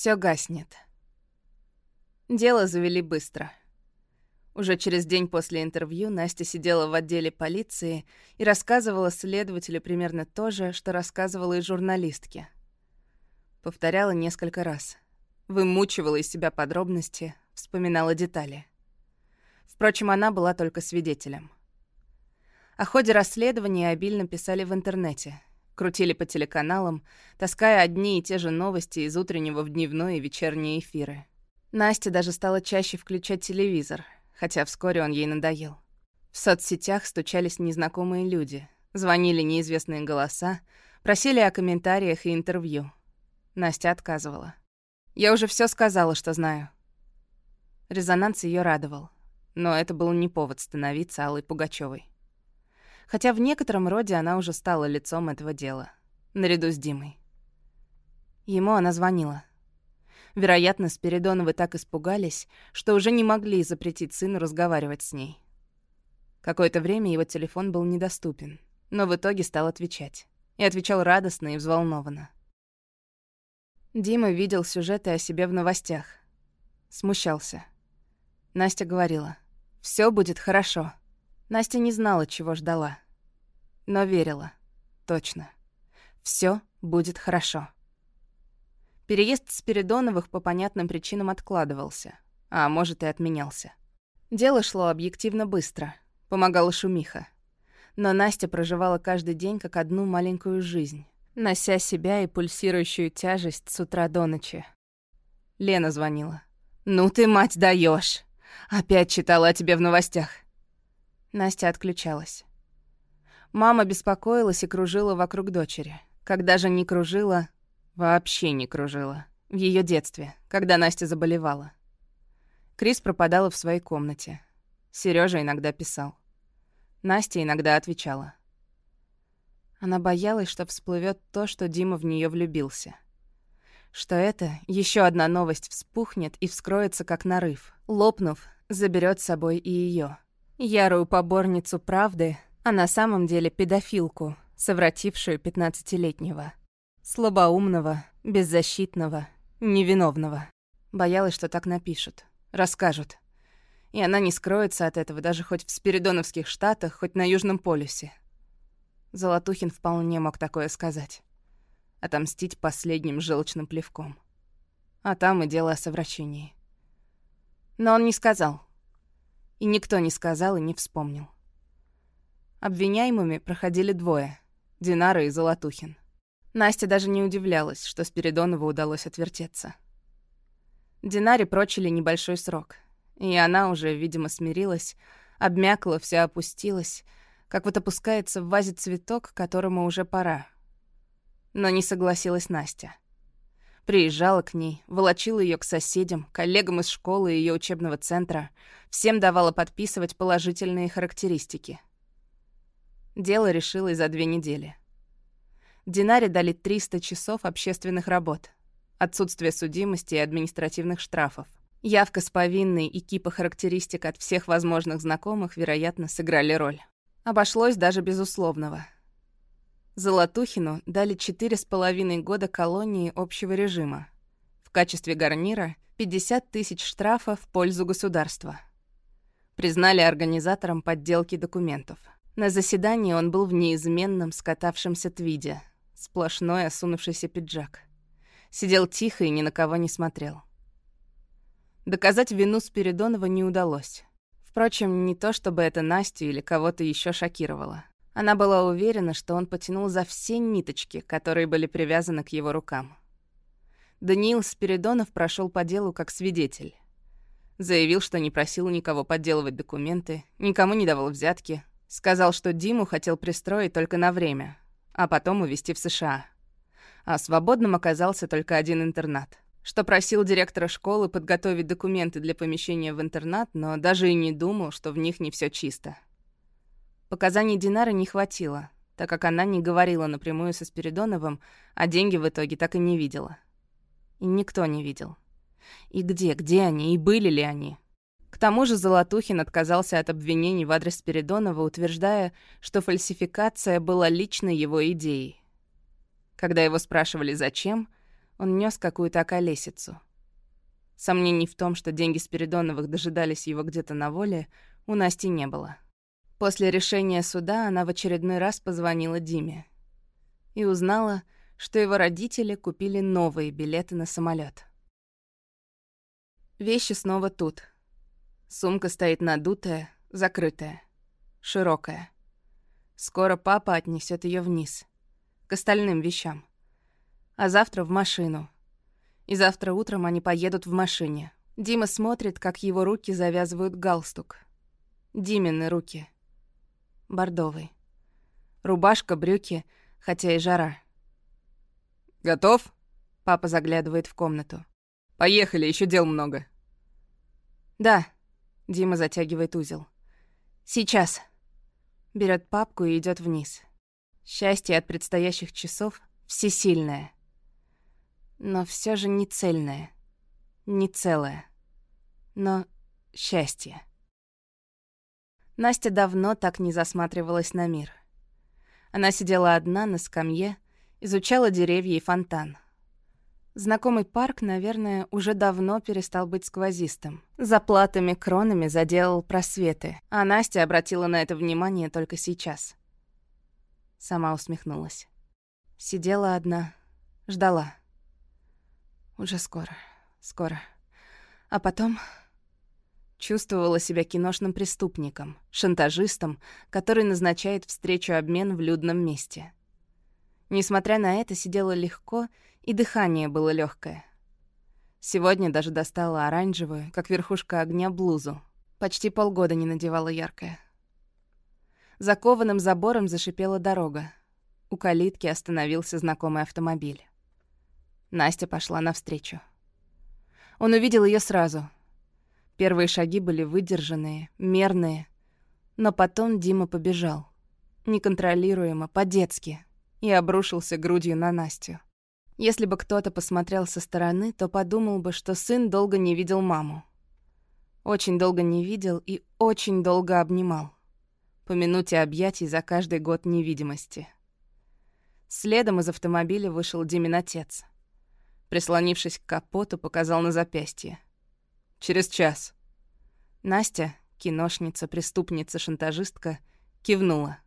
Все гаснет. Дело завели быстро. Уже через день после интервью Настя сидела в отделе полиции и рассказывала следователю примерно то же, что рассказывала и журналистке. Повторяла несколько раз. Вымучивала из себя подробности, вспоминала детали. Впрочем, она была только свидетелем. О ходе расследования обильно писали в интернете, крутили по телеканалам, таская одни и те же новости из утреннего в дневной и вечерние эфиры. Настя даже стала чаще включать телевизор, хотя вскоре он ей надоел. В соцсетях стучались незнакомые люди, звонили неизвестные голоса, просили о комментариях и интервью. Настя отказывала. «Я уже все сказала, что знаю». Резонанс ее радовал, но это был не повод становиться Аллой Пугачевой хотя в некотором роде она уже стала лицом этого дела, наряду с Димой. Ему она звонила. Вероятно, Спиридоновы так испугались, что уже не могли запретить сыну разговаривать с ней. Какое-то время его телефон был недоступен, но в итоге стал отвечать. И отвечал радостно и взволнованно. Дима видел сюжеты о себе в новостях. Смущался. Настя говорила, все будет хорошо». Настя не знала, чего ждала. Но верила. Точно. Все будет хорошо. Переезд Спиридоновых по понятным причинам откладывался, а может и отменялся. Дело шло объективно быстро, помогала шумиха. Но Настя проживала каждый день как одну маленькую жизнь, нося себя и пульсирующую тяжесть с утра до ночи. Лена звонила. «Ну ты, мать, даешь! Опять читала о тебе в новостях. Настя отключалась. Мама беспокоилась и кружила вокруг дочери. Когда же не кружила, вообще не кружила. В ее детстве, когда Настя заболевала. Крис пропадала в своей комнате. Сережа иногда писал. Настя иногда отвечала. Она боялась, что всплывет то, что Дима в нее влюбился. Что это еще одна новость вспухнет и вскроется как нарыв. Лопнув, заберет с собой и ее ярую поборницу правды, а на самом деле педофилку, совратившую пятнадцатилетнего. Слабоумного, беззащитного, невиновного. Боялась, что так напишут, расскажут. И она не скроется от этого даже хоть в Спиридоновских штатах, хоть на Южном полюсе. Золотухин вполне мог такое сказать. Отомстить последним желчным плевком. А там и дело о совращении. Но он не сказал — и никто не сказал и не вспомнил. Обвиняемыми проходили двое — Динара и Золотухин. Настя даже не удивлялась, что Спиридонову удалось отвертеться. Динаре прочили небольшой срок, и она уже, видимо, смирилась, обмякла, вся опустилась, как вот опускается в вазе цветок, которому уже пора. Но не согласилась Настя. Приезжала к ней, волочила ее к соседям, коллегам из школы и ее учебного центра, всем давала подписывать положительные характеристики. Дело решилось за две недели. Динаре дали 300 часов общественных работ, отсутствие судимости и административных штрафов. Явка с повинной и кипа характеристик от всех возможных знакомых, вероятно, сыграли роль. Обошлось даже без условного — Золотухину дали четыре с половиной года колонии общего режима. В качестве гарнира 50 тысяч штрафа в пользу государства. Признали организатором подделки документов. На заседании он был в неизменном скатавшемся твиде, сплошной осунувшийся пиджак. Сидел тихо и ни на кого не смотрел. Доказать вину Спиридонова не удалось. Впрочем, не то чтобы это Настю или кого-то еще шокировало. Она была уверена, что он потянул за все ниточки, которые были привязаны к его рукам. Даниил Спиридонов прошел по делу как свидетель. Заявил, что не просил никого подделывать документы, никому не давал взятки. Сказал, что Диму хотел пристроить только на время, а потом увезти в США. А свободным оказался только один интернат. Что просил директора школы подготовить документы для помещения в интернат, но даже и не думал, что в них не все чисто. Показаний Динары не хватило, так как она не говорила напрямую со Спиридоновым, а деньги в итоге так и не видела. И никто не видел. И где, где они, и были ли они? К тому же Золотухин отказался от обвинений в адрес Спиридонова, утверждая, что фальсификация была лично его идеей. Когда его спрашивали «зачем?», Он нес какую-то околесицу. Сомнений в том, что деньги Спиридоновых дожидались его где-то на воле, у Насти не было. После решения суда она в очередной раз позвонила Диме и узнала, что его родители купили новые билеты на самолет. Вещи снова тут. Сумка стоит надутая, закрытая, широкая. Скоро папа отнесет ее вниз, к остальным вещам. А завтра в машину. И завтра утром они поедут в машине. Дима смотрит, как его руки завязывают галстук. Димины руки. Бордовый. Рубашка, брюки, хотя и жара. «Готов?» Папа заглядывает в комнату. «Поехали, еще дел много». «Да», — Дима затягивает узел. «Сейчас». Берет папку и идет вниз. Счастье от предстоящих часов всесильное. Но все же не цельное, не целое. Но счастье. Настя давно так не засматривалась на мир. Она сидела одна на скамье, изучала деревья и фонтан. Знакомый парк, наверное, уже давно перестал быть сквозистым. За платами кронами заделал просветы, а Настя обратила на это внимание только сейчас. Сама усмехнулась. Сидела одна, ждала. Уже скоро, скоро. А потом чувствовала себя киношным преступником, шантажистом, который назначает встречу-обмен в людном месте. Несмотря на это, сидела легко, и дыхание было легкое. Сегодня даже достала оранжевую, как верхушка огня, блузу. Почти полгода не надевала яркое. За кованым забором зашипела дорога. У калитки остановился знакомый автомобиль. Настя пошла навстречу. Он увидел ее сразу. Первые шаги были выдержанные, мерные. Но потом Дима побежал. Неконтролируемо, по-детски и обрушился грудью на Настю. Если бы кто-то посмотрел со стороны, то подумал бы, что сын долго не видел маму. Очень долго не видел и очень долго обнимал. По минуте объятий за каждый год невидимости. Следом из автомобиля вышел Димин отец. Прислонившись к капоту, показал на запястье. «Через час». Настя, киношница, преступница, шантажистка, кивнула.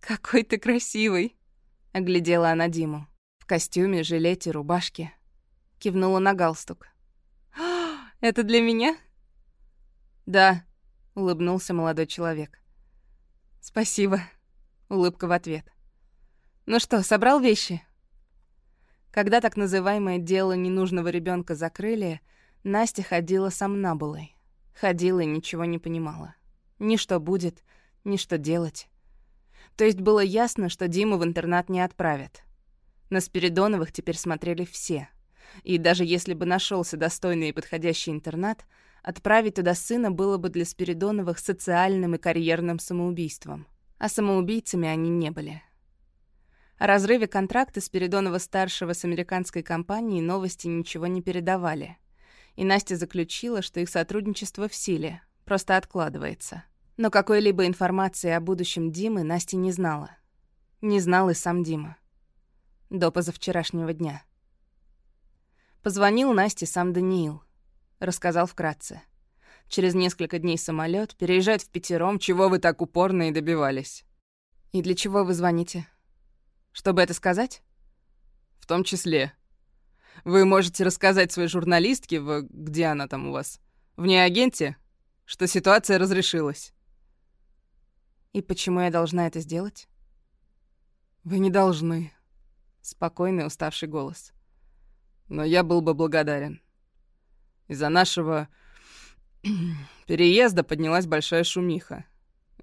«Какой ты красивый!» — оглядела она Диму. В костюме, жилете, рубашке. Кивнула на галстук. «Это для меня?» «Да», — улыбнулся молодой человек. «Спасибо», — улыбка в ответ. «Ну что, собрал вещи?» Когда так называемое дело ненужного ребенка закрыли, Настя ходила сомнабулой. Ходила и ничего не понимала. Ни что будет, ни что делать. То есть было ясно, что Диму в интернат не отправят. На Спиридоновых теперь смотрели все. И даже если бы нашелся достойный и подходящий интернат, отправить туда сына было бы для Спиридоновых социальным и карьерным самоубийством. А самоубийцами они не были. О разрыве контракта Спиридонова-старшего с американской компанией новости ничего не передавали. И Настя заключила, что их сотрудничество в силе, просто откладывается. Но какой-либо информации о будущем Димы Настя не знала. Не знал и сам Дима. До позавчерашнего дня. Позвонил Насте сам Даниил. Рассказал вкратце. Через несколько дней самолет переезжает в пятером, чего вы так упорно и добивались. И для чего вы звоните? Чтобы это сказать? В том числе. Вы можете рассказать своей журналистке, в... где она там у вас, в ней агенте, что ситуация разрешилась. И почему я должна это сделать? Вы не должны. Спокойный, уставший голос. Но я был бы благодарен. Из-за нашего переезда поднялась большая шумиха.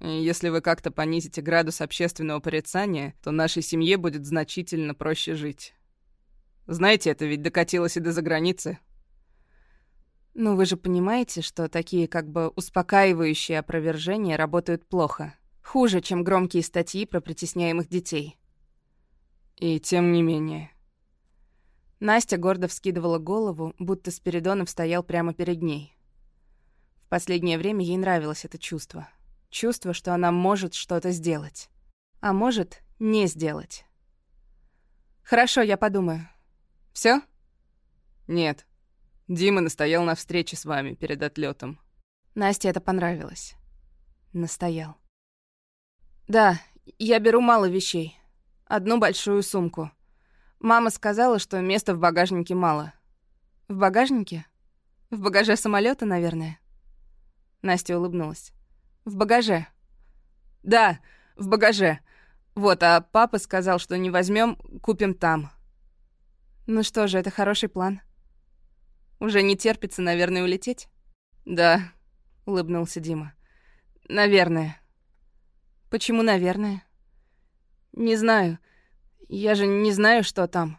И если вы как-то понизите градус общественного порицания, то нашей семье будет значительно проще жить. Знаете, это ведь докатилось и до заграницы. Ну, вы же понимаете, что такие как бы успокаивающие опровержения работают плохо. Хуже, чем громкие статьи про притесняемых детей. И тем не менее. Настя гордо вскидывала голову, будто Спиридонов стоял прямо перед ней. В последнее время ей нравилось это чувство. Чувство, что она может что-то сделать. А может, не сделать. «Хорошо, я подумаю. Все? Нет. Дима настоял на встрече с вами перед отлетом. Насте это понравилось. Настоял. Да, я беру мало вещей. Одну большую сумку. Мама сказала, что места в багажнике мало. В багажнике? В багаже самолета, наверное. Настя улыбнулась. В багаже. Да, в багаже. Вот, а папа сказал, что не возьмем, купим там. Ну что же, это хороший план. Уже не терпится, наверное, улететь? Да, улыбнулся Дима. Наверное. Почему, наверное? Не знаю. Я же не знаю, что там.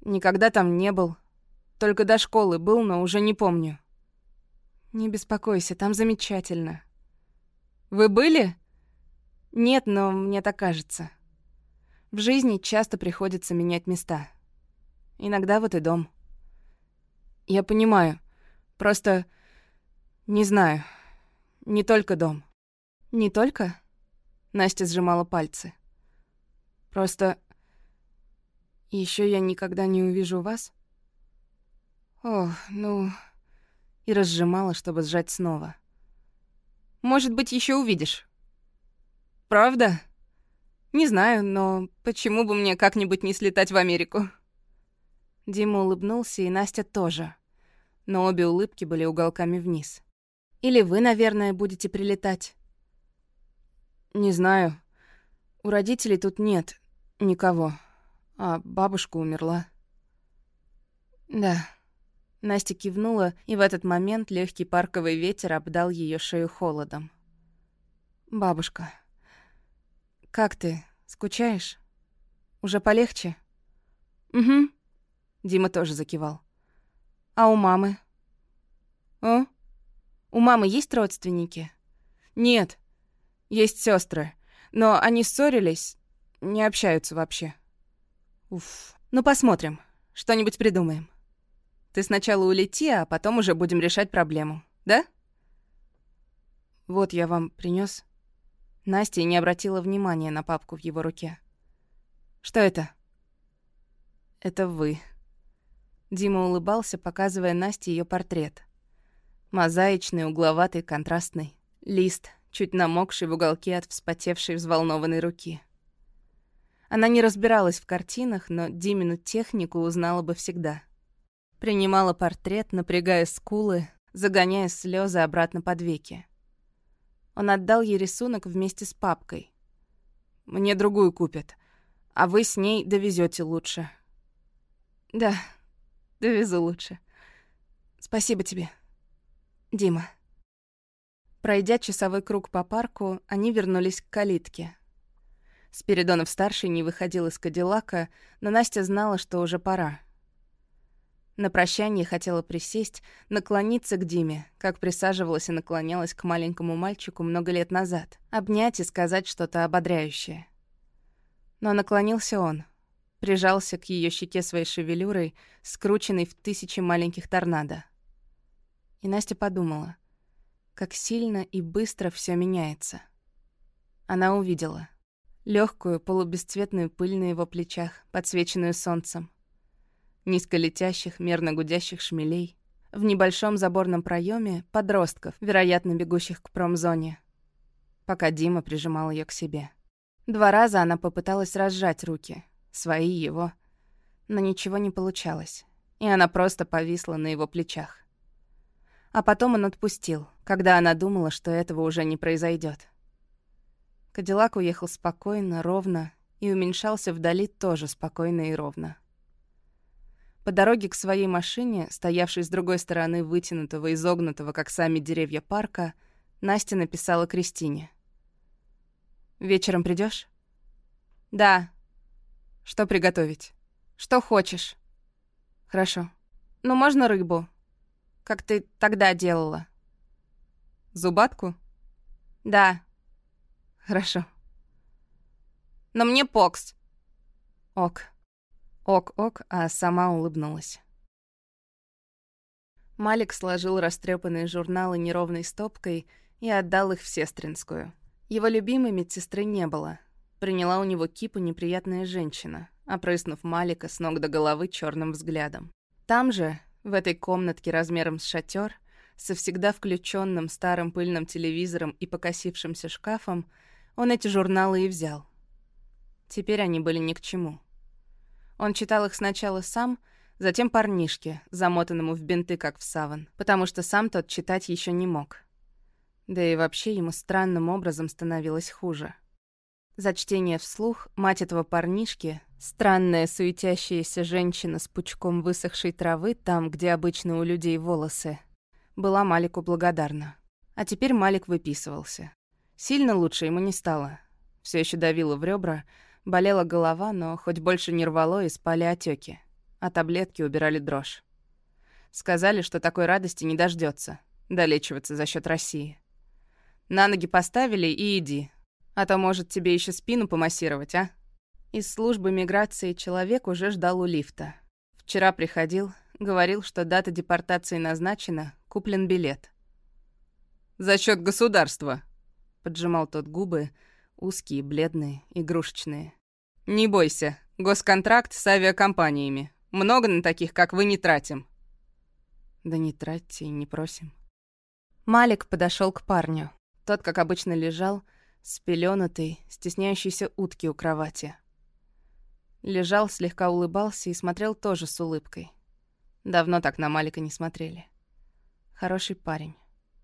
Никогда там не был. Только до школы был, но уже не помню. Не беспокойся, там замечательно. Вы были? Нет, но мне так кажется. В жизни часто приходится менять места. Иногда вот и дом. Я понимаю. Просто... Не знаю. Не только дом. Не только? Настя сжимала пальцы. Просто... еще я никогда не увижу вас? Ох, ну... И разжимала, чтобы сжать снова. Может быть, еще увидишь. Правда? Не знаю, но почему бы мне как-нибудь не слетать в Америку? Дима улыбнулся, и Настя тоже. Но обе улыбки были уголками вниз. Или вы, наверное, будете прилетать? Не знаю. У родителей тут нет никого. А бабушка умерла. Да. Настя кивнула, и в этот момент легкий парковый ветер обдал ее шею холодом. Бабушка. Как ты? Скучаешь? Уже полегче? Угу. Дима тоже закивал. А у мамы? О? У мамы есть родственники? Нет. Есть сестры, но они ссорились, не общаются вообще. Уф. Ну посмотрим, что-нибудь придумаем. Ты сначала улети, а потом уже будем решать проблему, да? Вот я вам принес. Настя не обратила внимания на папку в его руке. Что это? Это вы. Дима улыбался, показывая Насте ее портрет. Мозаичный, угловатый, контрастный. Лист, чуть намокший в уголке от вспотевшей взволнованной руки. Она не разбиралась в картинах, но Димину технику узнала бы всегда. Принимала портрет, напрягая скулы, загоняя слезы обратно под веки. Он отдал ей рисунок вместе с папкой. «Мне другую купят, а вы с ней довезете лучше». «Да, довезу лучше. Спасибо тебе, Дима». Пройдя часовой круг по парку, они вернулись к калитке. Спиридонов-старший не выходил из Кадиллака, но Настя знала, что уже пора. На прощание хотела присесть, наклониться к Диме, как присаживалась и наклонялась к маленькому мальчику много лет назад, обнять и сказать что-то ободряющее. Но наклонился он, прижался к ее щеке своей шевелюрой, скрученной в тысячи маленьких торнадо. И Настя подумала — как сильно и быстро все меняется. Она увидела легкую полубесцветную пыль на его плечах, подсвеченную солнцем, низко летящих, мерно гудящих шмелей, в небольшом заборном проеме подростков, вероятно, бегущих к промзоне, пока Дима прижимал ее к себе. Два раза она попыталась разжать руки, свои его, но ничего не получалось, и она просто повисла на его плечах. А потом он отпустил, когда она думала, что этого уже не произойдет. Кадиллак уехал спокойно, ровно и уменьшался вдали тоже спокойно и ровно. По дороге к своей машине, стоявшей с другой стороны вытянутого, изогнутого, как сами деревья парка, Настя написала Кристине. «Вечером придешь? «Да». «Что приготовить?» «Что хочешь». «Хорошо. Ну, можно рыбу?» как ты тогда делала. Зубатку? Да. Хорошо. Но мне покс. Ок. Ок-ок, а сама улыбнулась. Малик сложил растрепанные журналы неровной стопкой и отдал их в сестринскую. Его любимой медсестры не было. Приняла у него кипу неприятная женщина, опрыснув Малика с ног до головы черным взглядом. Там же, в этой комнатке размером с шатер, со всегда включенным старым пыльным телевизором и покосившимся шкафом, он эти журналы и взял. Теперь они были ни к чему. Он читал их сначала сам, затем парнишке, замотанному в бинты, как в саван, потому что сам тот читать еще не мог. Да и вообще ему странным образом становилось хуже. За чтение вслух мать этого парнишки, странная суетящаяся женщина с пучком высохшей травы там, где обычно у людей волосы, была Малику благодарна. А теперь Малик выписывался. Сильно лучше ему не стало. Все еще давило в ребра, болела голова, но хоть больше не рвало и спали отеки а таблетки убирали дрожь. Сказали, что такой радости не дождется, долечиваться за счет России. На ноги поставили и иди, а то, может, тебе еще спину помассировать, а? Из службы миграции человек уже ждал у лифта. Вчера приходил, говорил, что дата депортации назначена, куплен билет. «За счет государства», — поджимал тот губы, узкие, бледные, игрушечные. «Не бойся, госконтракт с авиакомпаниями. Много на таких, как вы, не тратим». «Да не тратьте и не просим». Малик подошел к парню. Тот, как обычно, лежал, спеленутый, стесняющийся утки у кровати. Лежал, слегка улыбался и смотрел тоже с улыбкой. Давно так на Малика не смотрели. Хороший парень.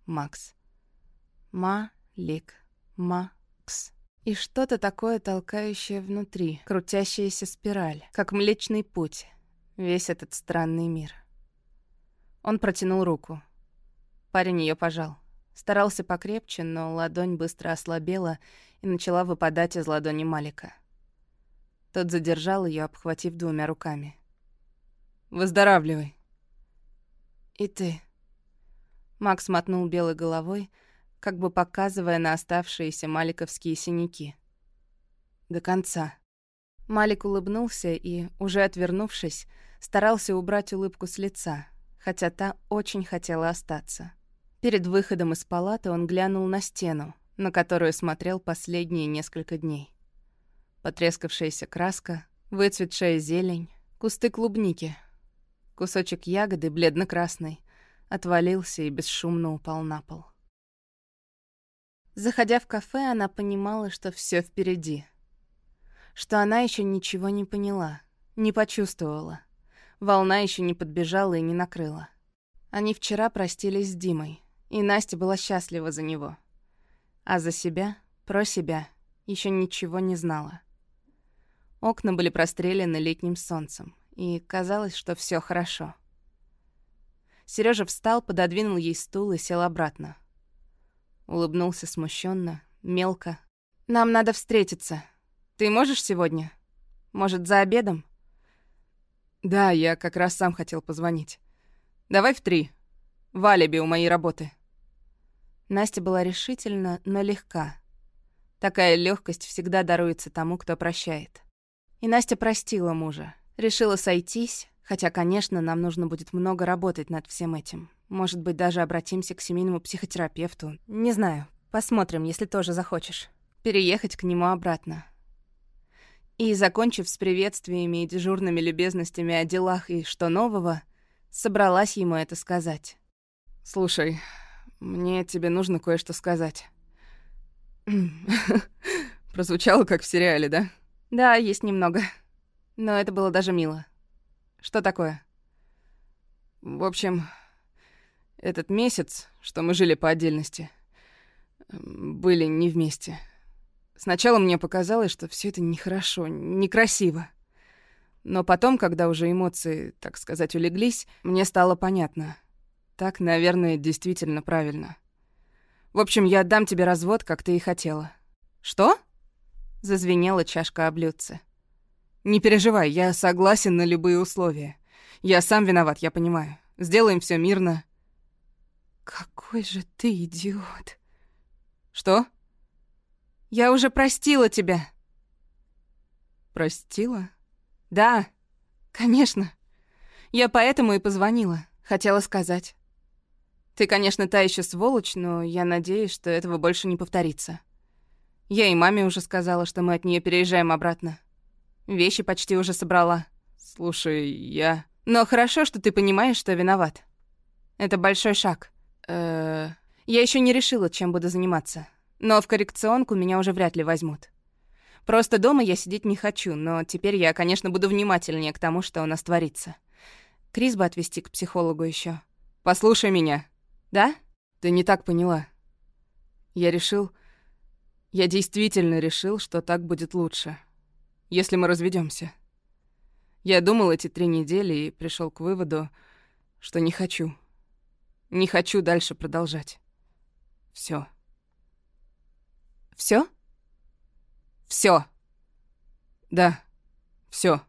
Макс. Ма-лик. Макс. И что-то такое толкающее внутри, крутящаяся спираль, как Млечный Путь, весь этот странный мир. Он протянул руку. Парень ее пожал. Старался покрепче, но ладонь быстро ослабела и начала выпадать из ладони Малика. Тот задержал ее, обхватив двумя руками. «Выздоравливай». «И ты». Макс мотнул белой головой, как бы показывая на оставшиеся маликовские синяки. «До конца». Малик улыбнулся и, уже отвернувшись, старался убрать улыбку с лица, хотя та очень хотела остаться. Перед выходом из палаты он глянул на стену, на которую смотрел последние несколько дней. Потрескавшаяся краска, выцветшая зелень, кусты клубники. Кусочек ягоды, бледно-красный, отвалился и бесшумно упал на пол. Заходя в кафе, она понимала, что все впереди. Что она еще ничего не поняла, не почувствовала. Волна еще не подбежала и не накрыла. Они вчера простились с Димой, и Настя была счастлива за него. А за себя, про себя, еще ничего не знала. Окна были прострелены летним солнцем, и казалось, что все хорошо. Сережа встал, пододвинул ей стул и сел обратно. Улыбнулся смущенно, мелко. «Нам надо встретиться. Ты можешь сегодня? Может, за обедом?» «Да, я как раз сам хотел позвонить. Давай в три. В алиби у моей работы». Настя была решительна, но легка. Такая легкость всегда даруется тому, кто прощает. И Настя простила мужа. Решила сойтись, хотя, конечно, нам нужно будет много работать над всем этим. Может быть, даже обратимся к семейному психотерапевту. Не знаю. Посмотрим, если тоже захочешь. Переехать к нему обратно. И, закончив с приветствиями и дежурными любезностями о делах и что нового, собралась ему это сказать. «Слушай, мне тебе нужно кое-что сказать». Прозвучало, как в сериале, да? Да, есть немного. Но это было даже мило. Что такое? В общем, этот месяц, что мы жили по отдельности, были не вместе — Сначала мне показалось, что все это нехорошо, некрасиво. Но потом, когда уже эмоции, так сказать, улеглись, мне стало понятно. Так, наверное, действительно правильно. В общем, я отдам тебе развод, как ты и хотела. Что? Зазвенела чашка о блюдце. Не переживай, я согласен на любые условия. Я сам виноват, я понимаю. Сделаем все мирно. Какой же ты идиот. Что? Я уже простила тебя». «Простила?» «Да, конечно. Я поэтому и позвонила. Хотела сказать. Ты, конечно, та еще сволочь, но я надеюсь, что этого больше не повторится. Я и маме уже сказала, что мы от нее переезжаем обратно. Вещи почти уже собрала. Слушай, я... Но хорошо, что ты понимаешь, что виноват. Это большой шаг. Э... Я еще не решила, чем буду заниматься. Но в коррекционку меня уже вряд ли возьмут. Просто дома я сидеть не хочу, но теперь я, конечно, буду внимательнее к тому, что у нас творится. Крис бы отвезти к психологу еще. Послушай меня. Да? Ты не так поняла. Я решил... Я действительно решил, что так будет лучше. Если мы разведемся. Я думал эти три недели и пришел к выводу, что не хочу. Не хочу дальше продолжать. Все. Все? Все. Да, все.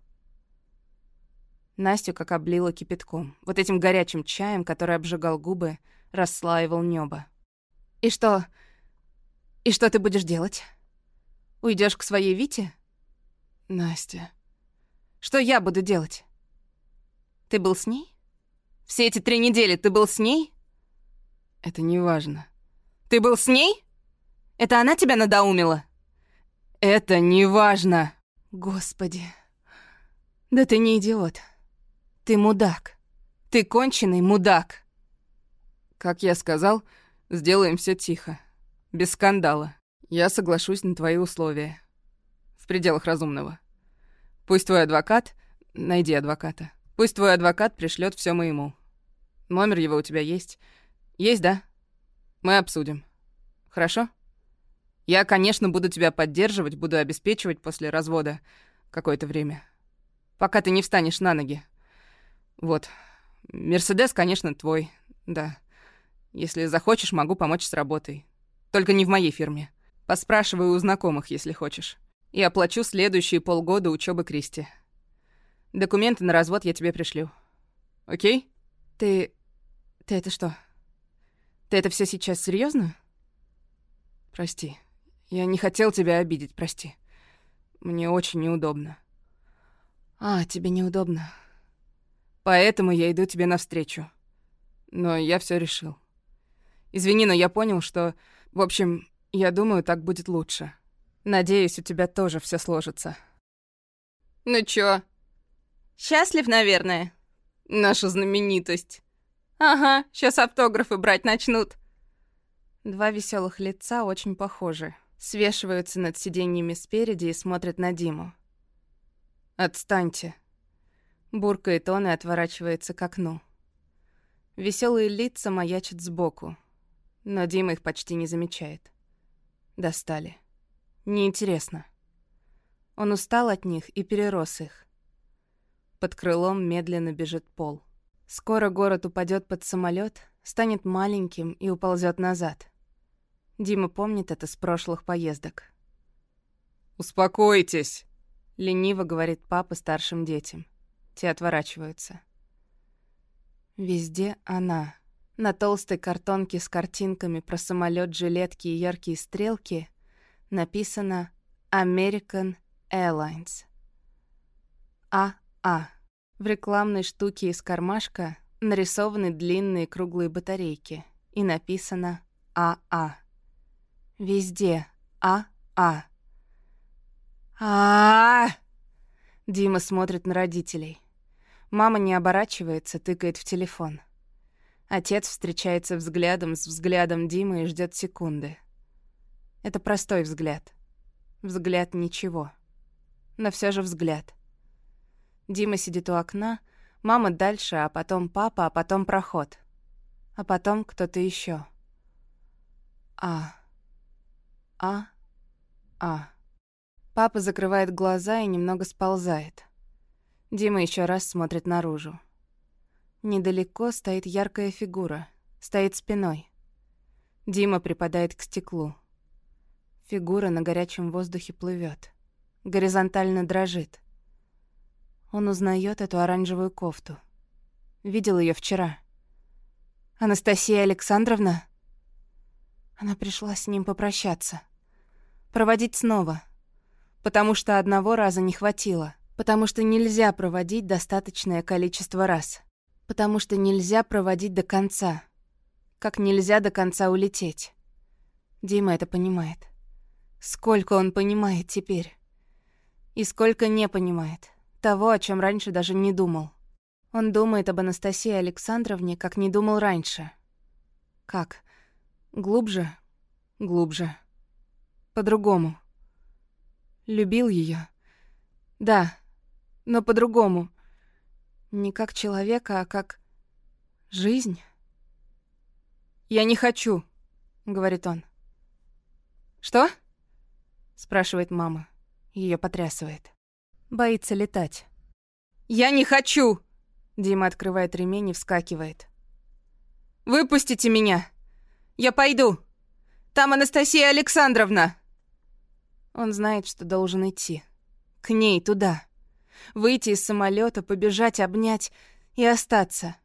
Настю как облила кипятком. Вот этим горячим чаем, который обжигал губы, расслаивал небо. «И что? И что ты будешь делать? Уйдешь к своей Вите?» «Настя...» «Что я буду делать? Ты был с ней? Все эти три недели ты был с ней?» «Это не важно». «Ты был с ней? Это она тебя надоумила?» «Это не важно!» «Господи, да ты не идиот. Ты мудак. Ты конченый мудак». Как я сказал, сделаем все тихо. Без скандала. Я соглашусь на твои условия. В пределах разумного. Пусть твой адвокат... Найди адвоката. Пусть твой адвокат пришлет все моему. Номер его у тебя есть? Есть, да? Мы обсудим. Хорошо? Я, конечно, буду тебя поддерживать, буду обеспечивать после развода какое-то время. Пока ты не встанешь на ноги. Вот. Мерседес, конечно, твой. Да. Если захочешь, могу помочь с работой. Только не в моей фирме. Поспрашиваю у знакомых, если хочешь. И оплачу следующие полгода учебы Кристи. Документы на развод я тебе пришлю. Окей? Ты... Ты это что? Ты это все сейчас серьезно? Прости. Я не хотел тебя обидеть, прости. Мне очень неудобно. А, тебе неудобно. Поэтому я иду тебе навстречу. Но я все решил. Извини, но я понял, что... В общем, я думаю, так будет лучше. Надеюсь, у тебя тоже все сложится. Ну чё? Счастлив, наверное? Наша знаменитость. Ага, сейчас автографы брать начнут. Два веселых лица очень похожи. Свешиваются над сиденьями спереди и смотрят на Диму. «Отстаньте», — буркает он и отворачивается к окну. Веселые лица маячат сбоку но Дима их почти не замечает. Достали. Неинтересно. Он устал от них и перерос их. Под крылом медленно бежит пол. Скоро город упадет под самолет, станет маленьким и уползет назад. Дима помнит это с прошлых поездок. «Успокойтесь!» — лениво говорит папа старшим детям. Те отворачиваются. Везде она. На толстой картонке с картинками про самолет, жилетки и яркие стрелки написано American Airlines. АА. В рекламной штуке из кармашка нарисованы длинные круглые батарейки и написано АА. Везде АА. А. а Дима смотрит на родителей. Мама не оборачивается, тыкает в телефон. Отец встречается взглядом с взглядом Димы и ждет секунды. Это простой взгляд. Взгляд ничего. Но все же взгляд. Дима сидит у окна, мама дальше, а потом папа, а потом проход. А потом кто-то еще. А. А. А. Папа закрывает глаза и немного сползает. Дима еще раз смотрит наружу. Недалеко стоит яркая фигура. Стоит спиной. Дима припадает к стеклу. Фигура на горячем воздухе плывет, Горизонтально дрожит. Он узнает эту оранжевую кофту. Видел ее вчера. «Анастасия Александровна?» Она пришла с ним попрощаться. Проводить снова. Потому что одного раза не хватило. Потому что нельзя проводить достаточное количество раз. Потому что нельзя проводить до конца. Как нельзя до конца улететь. Дима это понимает. Сколько он понимает теперь. И сколько не понимает. Того, о чем раньше даже не думал. Он думает об Анастасии Александровне, как не думал раньше. Как? Глубже? Глубже. По-другому. Любил ее. Да, но по-другому. Не как человека, а как жизнь. «Я не хочу», — говорит он. «Что?» — спрашивает мама. Ее потрясывает. Боится летать. «Я не хочу!» Дима открывает ремень и вскакивает. «Выпустите меня! Я пойду! Там Анастасия Александровна!» Он знает, что должен идти. К ней, туда. Выйти из самолета, побежать, обнять и остаться.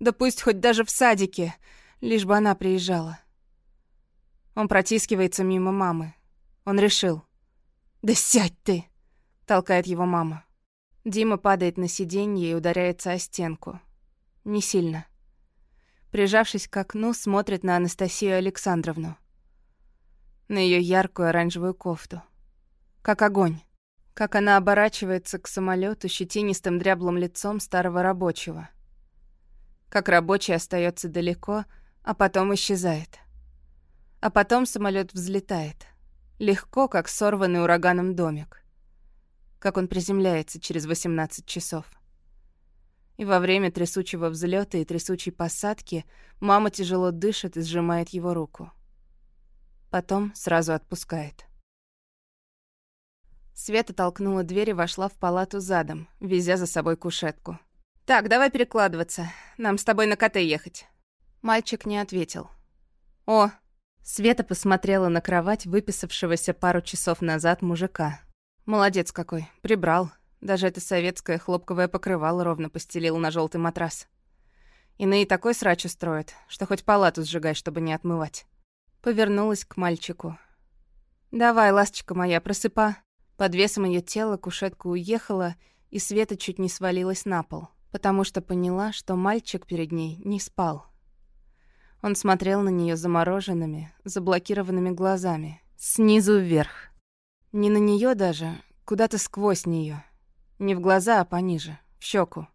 Да пусть хоть даже в садике, лишь бы она приезжала. Он протискивается мимо мамы. Он решил. «Да сядь ты!» — толкает его мама. Дима падает на сиденье и ударяется о стенку. Не сильно. Прижавшись к окну, смотрит на Анастасию Александровну. На ее яркую оранжевую кофту. Как огонь. Как она оборачивается к самолету щетинистым дряблым лицом старого рабочего. Как рабочий остается далеко, а потом исчезает. А потом самолет взлетает. Легко, как сорванный ураганом домик как он приземляется через 18 часов. И во время трясучего взлета и трясучей посадки мама тяжело дышит и сжимает его руку. Потом сразу отпускает. Света толкнула дверь и вошла в палату задом, везя за собой кушетку. «Так, давай перекладываться. Нам с тобой на КТ ехать». Мальчик не ответил. «О!» Света посмотрела на кровать выписавшегося пару часов назад мужика, Молодец какой, прибрал. Даже это советское хлопковое покрывало ровно постелил на желтый матрас. Иные такой срач устроят, что хоть палату сжигай, чтобы не отмывать. Повернулась к мальчику. «Давай, ласточка моя, просыпа». Под весом ее тела кушетка уехала, и Света чуть не свалилась на пол, потому что поняла, что мальчик перед ней не спал. Он смотрел на нее замороженными, заблокированными глазами, снизу вверх. Не на нее даже, куда-то сквозь нее. Не в глаза, а пониже, в щеку.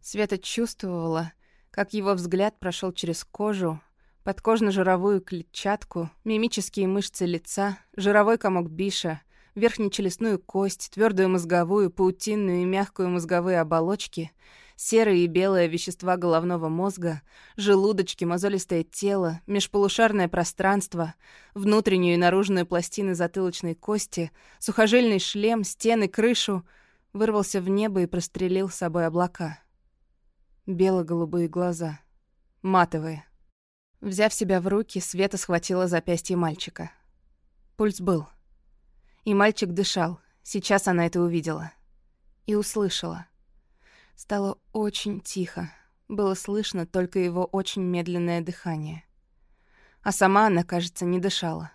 Света чувствовала, как его взгляд прошел через кожу, подкожно-жировую клетчатку, мимические мышцы лица, жировой комок биша, верхнечелюстную кость, твердую мозговую, паутинную и мягкую мозговые оболочки — серые и белые вещества головного мозга, желудочки, мозолистое тело, межполушарное пространство, внутреннюю и наружную пластины затылочной кости, сухожильный шлем, стены, крышу, вырвался в небо и прострелил с собой облака. Бело-голубые глаза. Матовые. Взяв себя в руки, Света схватила запястье мальчика. Пульс был. И мальчик дышал. Сейчас она это увидела. И услышала. Стало очень тихо. Было слышно только его очень медленное дыхание. А сама она, кажется, не дышала.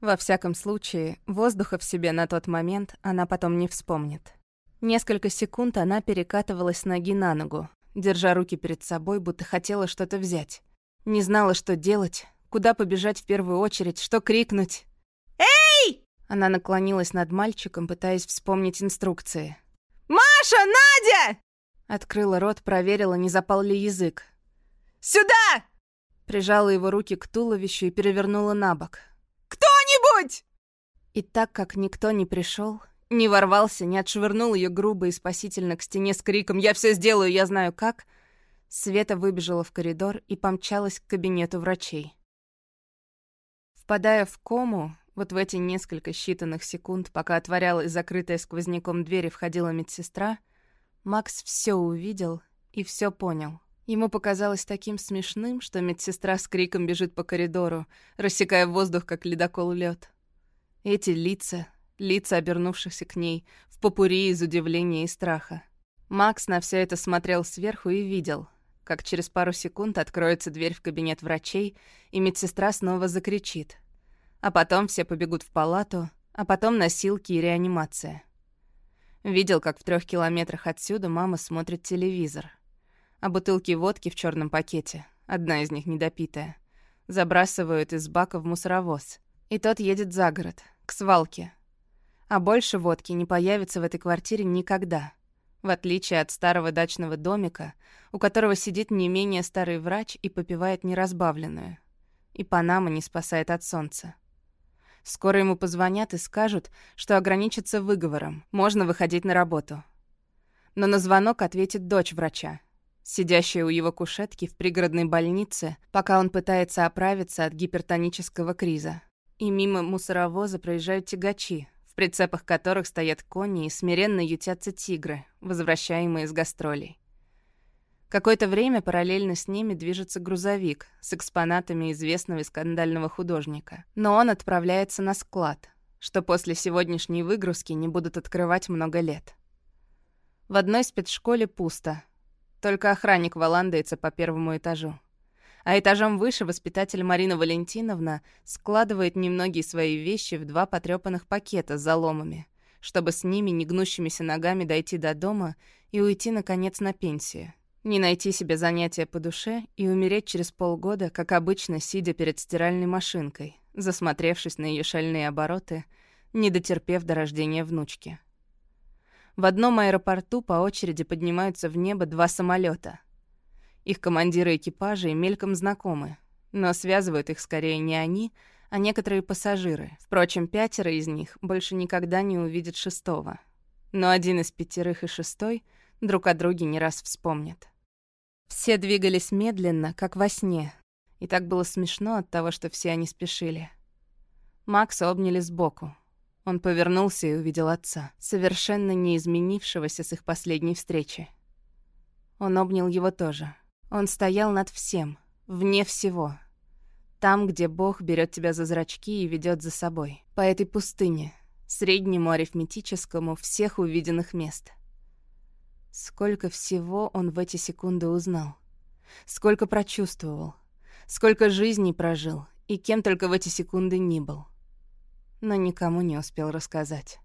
Во всяком случае, воздуха в себе на тот момент она потом не вспомнит. Несколько секунд она перекатывалась ноги на ногу, держа руки перед собой, будто хотела что-то взять. Не знала, что делать, куда побежать в первую очередь, что крикнуть. Она наклонилась над мальчиком, пытаясь вспомнить инструкции. «Маша! Надя!» Открыла рот, проверила, не запал ли язык. «Сюда!» Прижала его руки к туловищу и перевернула на бок. «Кто-нибудь!» И так как никто не пришел, не ворвался, не отшвырнул ее грубо и спасительно к стене с криком «Я все сделаю, я знаю как!», Света выбежала в коридор и помчалась к кабинету врачей. Впадая в кому, вот в эти несколько считанных секунд, пока отворялась закрытая сквозняком дверь и входила медсестра — Макс все увидел и все понял. Ему показалось таким смешным, что медсестра с криком бежит по коридору, рассекая воздух, как ледокол лед. Эти лица, лица обернувшихся к ней, в попури из удивления и страха. Макс на все это смотрел сверху и видел, как через пару секунд откроется дверь в кабинет врачей, и медсестра снова закричит. А потом все побегут в палату, а потом носилки и реанимация. Видел, как в трех километрах отсюда мама смотрит телевизор. А бутылки водки в черном пакете, одна из них недопитая, забрасывают из бака в мусоровоз. И тот едет за город, к свалке. А больше водки не появится в этой квартире никогда. В отличие от старого дачного домика, у которого сидит не менее старый врач и попивает неразбавленную. И Панама не спасает от солнца. Скоро ему позвонят и скажут, что ограничатся выговором, можно выходить на работу. Но на звонок ответит дочь врача, сидящая у его кушетки в пригородной больнице, пока он пытается оправиться от гипертонического криза. И мимо мусоровоза проезжают тягачи, в прицепах которых стоят кони и смиренно ютятся тигры, возвращаемые с гастролей. Какое-то время параллельно с ними движется грузовик с экспонатами известного скандального художника. Но он отправляется на склад, что после сегодняшней выгрузки не будут открывать много лет. В одной спецшколе пусто. Только охранник валандается по первому этажу. А этажом выше воспитатель Марина Валентиновна складывает немногие свои вещи в два потрёпанных пакета с заломами, чтобы с ними негнущимися ногами дойти до дома и уйти, наконец, на пенсию. Не найти себе занятия по душе и умереть через полгода, как обычно, сидя перед стиральной машинкой, засмотревшись на ее шальные обороты, не дотерпев до рождения внучки. В одном аэропорту по очереди поднимаются в небо два самолета. Их командиры экипажей мельком знакомы, но связывают их скорее не они, а некоторые пассажиры. Впрочем, пятеро из них больше никогда не увидят шестого. Но один из пятерых и шестой друг о друге не раз вспомнят. Все двигались медленно, как во сне. И так было смешно от того, что все они спешили. Макса обняли сбоку. Он повернулся и увидел отца, совершенно не изменившегося с их последней встречи. Он обнял его тоже. Он стоял над всем, вне всего. Там, где Бог берет тебя за зрачки и ведет за собой. По этой пустыне, среднему арифметическому всех увиденных мест. Сколько всего он в эти секунды узнал. Сколько прочувствовал. Сколько жизней прожил. И кем только в эти секунды не был. Но никому не успел рассказать.